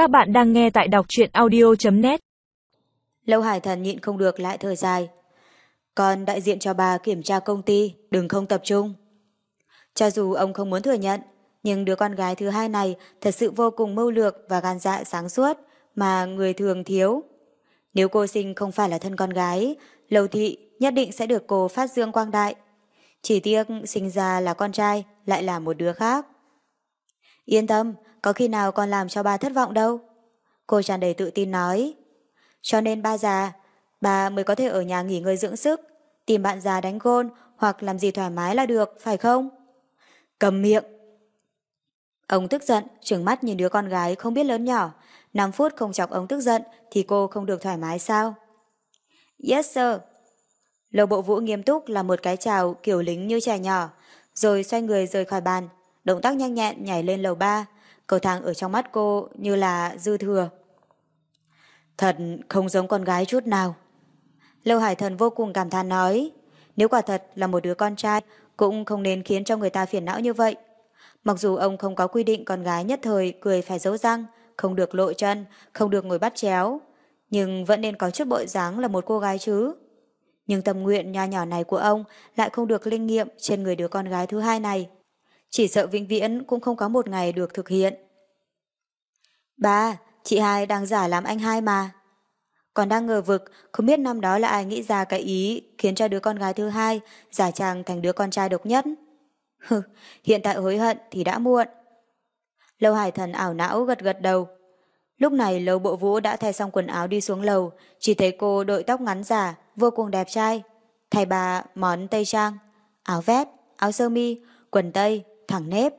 Các bạn đang nghe tại đọc truyện audio.net Lâu Hải Thần nhịn không được lại thời dài. Còn đại diện cho bà kiểm tra công ty, đừng không tập trung. Cho dù ông không muốn thừa nhận, nhưng đứa con gái thứ hai này thật sự vô cùng mưu lược và gan dạ sáng suốt mà người thường thiếu. Nếu cô sinh không phải là thân con gái, Lâu Thị nhất định sẽ được cô phát dương quang đại. Chỉ tiếc sinh ra là con trai, lại là một đứa khác. Yên tâm, có khi nào còn làm cho ba thất vọng đâu. Cô tràn đầy tự tin nói. Cho nên ba già, bà mới có thể ở nhà nghỉ ngơi dưỡng sức, tìm bạn già đánh gôn hoặc làm gì thoải mái là được, phải không? Cầm miệng. Ông tức giận, trừng mắt nhìn đứa con gái không biết lớn nhỏ. 5 phút không chọc ông tức giận thì cô không được thoải mái sao? Yes sir. Lầu bộ vũ nghiêm túc là một cái chào kiểu lính như trẻ nhỏ, rồi xoay người rời khỏi bàn, động tác nhanh nhẹn nhảy lên lầu ba, cầu thang ở trong mắt cô như là dư thừa. Thật không giống con gái chút nào. Lâu Hải Thần vô cùng cảm thán nói, nếu quả thật là một đứa con trai, cũng không nên khiến cho người ta phiền não như vậy. Mặc dù ông không có quy định con gái nhất thời cười phải giấu răng, không được lộ chân, không được ngồi bắt chéo, nhưng vẫn nên có chút bội dáng là một cô gái chứ. Nhưng tâm nguyện nho nhỏ này của ông lại không được linh nghiệm trên người đứa con gái thứ hai này. Chỉ sợ vĩnh viễn cũng không có một ngày được thực hiện. Ba, chị hai đang giả làm anh hai mà. Còn đang ngờ vực, không biết năm đó là ai nghĩ ra cái ý khiến cho đứa con gái thứ hai giả chàng thành đứa con trai độc nhất. Hừ, hiện tại hối hận thì đã muộn. Lâu hải thần ảo não gật gật đầu. Lúc này lâu bộ vũ đã thay xong quần áo đi xuống lầu, chỉ thấy cô đội tóc ngắn giả, vô cùng đẹp trai. Thay bà món tây trang, áo vest, áo sơ mi, quần tây, thẳng nếp.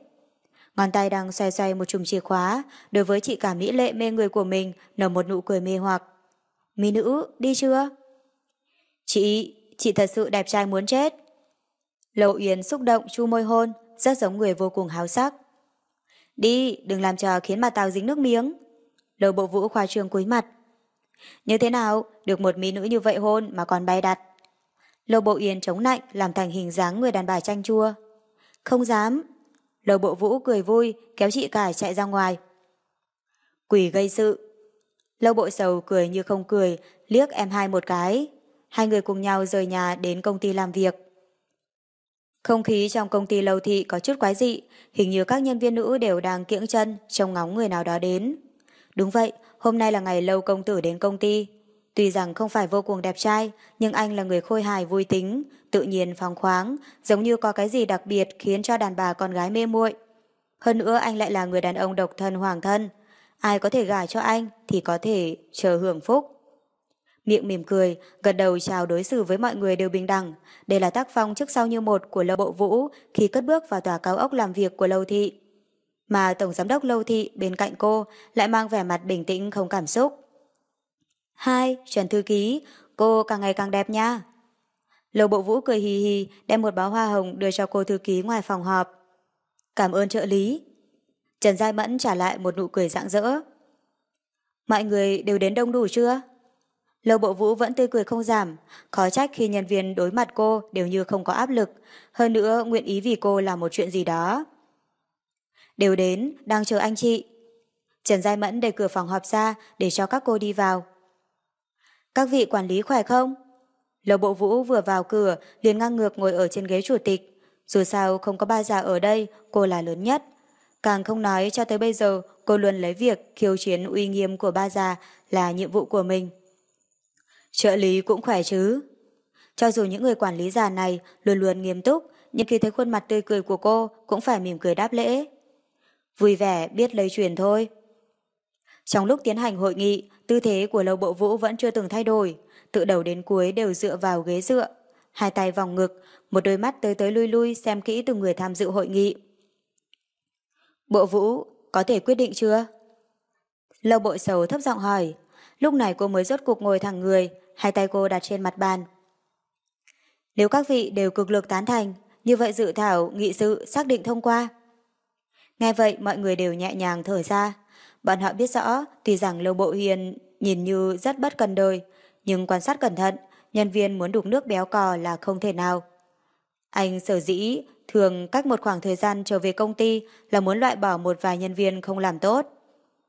Ngón tay đang xoay xoay một chùm chìa khóa, đối với chị cả mỹ lệ mê người của mình nở một nụ cười mê hoặc. Mỹ nữ, đi chưa? Chị, chị thật sự đẹp trai muốn chết. Lầu Yến xúc động chu môi hôn, rất giống người vô cùng háo sắc. Đi, đừng làm trò khiến mà tao dính nước miếng. Lầu bộ vũ khoa trương cúi mặt. Như thế nào, được một mỹ nữ như vậy hôn mà còn bay đặt. Lầu bộ Yến chống lạnh làm thành hình dáng người đàn bà chanh chua. Không dám. Lầu bộ vũ cười vui, kéo chị cả chạy ra ngoài. Quỷ gây sự. lầu bộ sầu cười như không cười, liếc em hai một cái. Hai người cùng nhau rời nhà đến công ty làm việc. Không khí trong công ty lầu thị có chút quái dị, hình như các nhân viên nữ đều đang kiễng chân, trông ngóng người nào đó đến. Đúng vậy, hôm nay là ngày lâu công tử đến công ty. Tuy rằng không phải vô cùng đẹp trai, nhưng anh là người khôi hài vui tính, tự nhiên phóng khoáng, giống như có cái gì đặc biệt khiến cho đàn bà con gái mê muội. Hơn nữa anh lại là người đàn ông độc thân hoàng thân. Ai có thể gả cho anh thì có thể chờ hưởng phúc. Miệng mỉm cười, gật đầu chào đối xử với mọi người đều bình đẳng. Đây là tác phong trước sau như một của Lâu Bộ Vũ khi cất bước vào tòa cao ốc làm việc của Lâu Thị. Mà Tổng Giám đốc Lâu Thị bên cạnh cô lại mang vẻ mặt bình tĩnh không cảm xúc. Hai, Trần Thư Ký, cô càng ngày càng đẹp nha. Lầu Bộ Vũ cười hì hì đem một bó hoa hồng đưa cho cô thư ký ngoài phòng họp. Cảm ơn trợ lý. Trần Giai Mẫn trả lại một nụ cười rạng rỡ. Mọi người đều đến đông đủ chưa? Lầu Bộ Vũ vẫn tươi cười không giảm, khó trách khi nhân viên đối mặt cô đều như không có áp lực, hơn nữa nguyện ý vì cô làm một chuyện gì đó. Đều đến, đang chờ anh chị. Trần Giai Mẫn đẩy cửa phòng họp ra để cho các cô đi vào. Các vị quản lý khỏe không? Lầu Bộ Vũ vừa vào cửa liền ngang ngược ngồi ở trên ghế chủ tịch. Dù sao không có ba già ở đây, cô là lớn nhất. Càng không nói cho tới bây giờ cô luôn lấy việc khiêu chiến uy nghiêm của ba già là nhiệm vụ của mình. Trợ lý cũng khỏe chứ. Cho dù những người quản lý già này luôn luôn nghiêm túc, nhưng khi thấy khuôn mặt tươi cười của cô cũng phải mỉm cười đáp lễ. Vui vẻ biết lấy truyền thôi. Trong lúc tiến hành hội nghị, tư thế của lâu bộ vũ vẫn chưa từng thay đổi, từ đầu đến cuối đều dựa vào ghế dựa, hai tay vòng ngực, một đôi mắt tới tới lui lui xem kỹ từng người tham dự hội nghị. Bộ vũ, có thể quyết định chưa? Lâu bộ sầu thấp giọng hỏi, lúc này cô mới rốt cuộc ngồi thẳng người, hai tay cô đặt trên mặt bàn. Nếu các vị đều cực lực tán thành, như vậy dự thảo nghị sự xác định thông qua. Nghe vậy mọi người đều nhẹ nhàng thở ra. Bọn họ biết rõ, tuy rằng Lâu Bộ Hiền nhìn như rất bất cần đời, nhưng quan sát cẩn thận, nhân viên muốn đục nước béo cò là không thể nào. Anh sở dĩ thường cách một khoảng thời gian trở về công ty là muốn loại bỏ một vài nhân viên không làm tốt.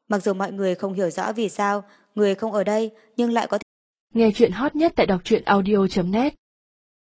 Mặc dù mọi người không hiểu rõ vì sao người không ở đây nhưng lại có thể Nghe chuyện hot nhất tại đọc truyện audio.net